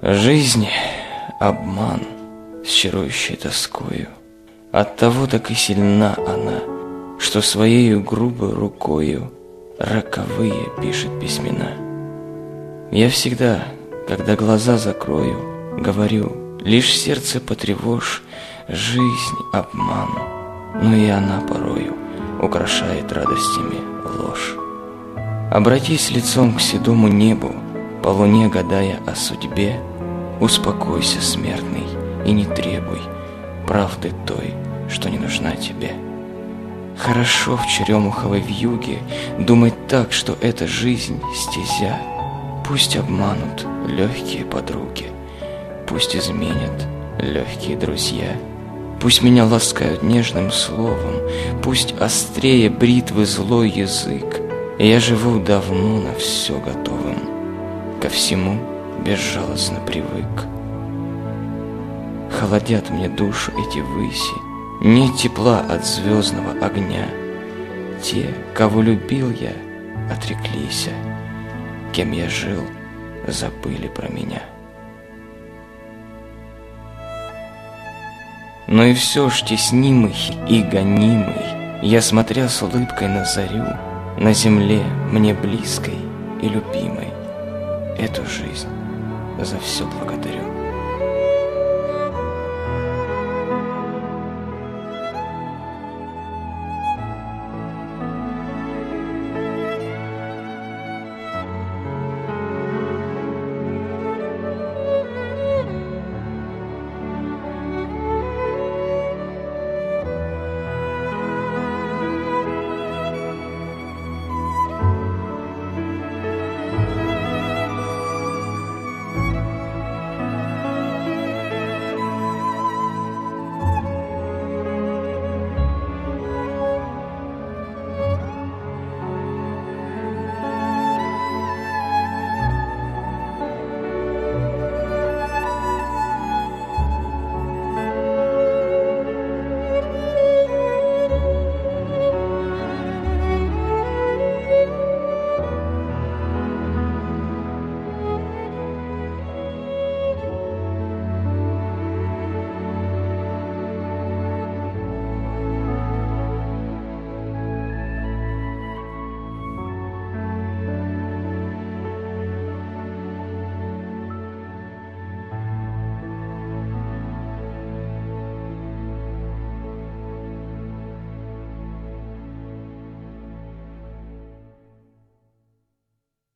Жизнь — обман, с чарующей тоскою. Оттого так и сильна она, что своею грубой рукою роковые пишет письмена. Я всегда, когда глаза закрою, говорю, лишь сердце потревожь, жизнь — обман, но и она порою украшает радостями ложь. Обратись лицом к седому небу, по луне гадая о судьбе, Успокойся, смертный, и не требуй правды той, что не нужна тебе. Хорошо в черемуховой вьюге думать так, что эта жизнь стезя. Пусть обманут легкие подруги, пусть изменят легкие друзья. Пусть меня ласкают нежным словом, пусть острее бритвы злой язык. Я живу давно на все готовым, ко всему безжалостно привык. Холодят мне душу эти выси, Нет тепла от звездного огня. Те, кого любил я, отреклись, Кем я жил, забыли про меня. Но и все ж теснимый и гонимый, Я, смотря с улыбкой на зарю, На земле мне близкой и любимой, Эту жизнь за все благодарю.